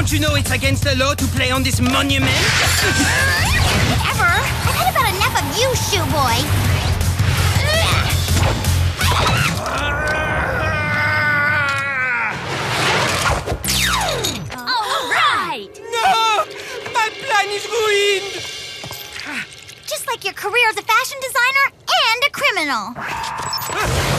Don't you know it's against the law to play on this monument? Ever? I've had about enough of you, shoe boy. All right. No! My plan is ruined! Just like your career as a fashion designer and a criminal. Ah!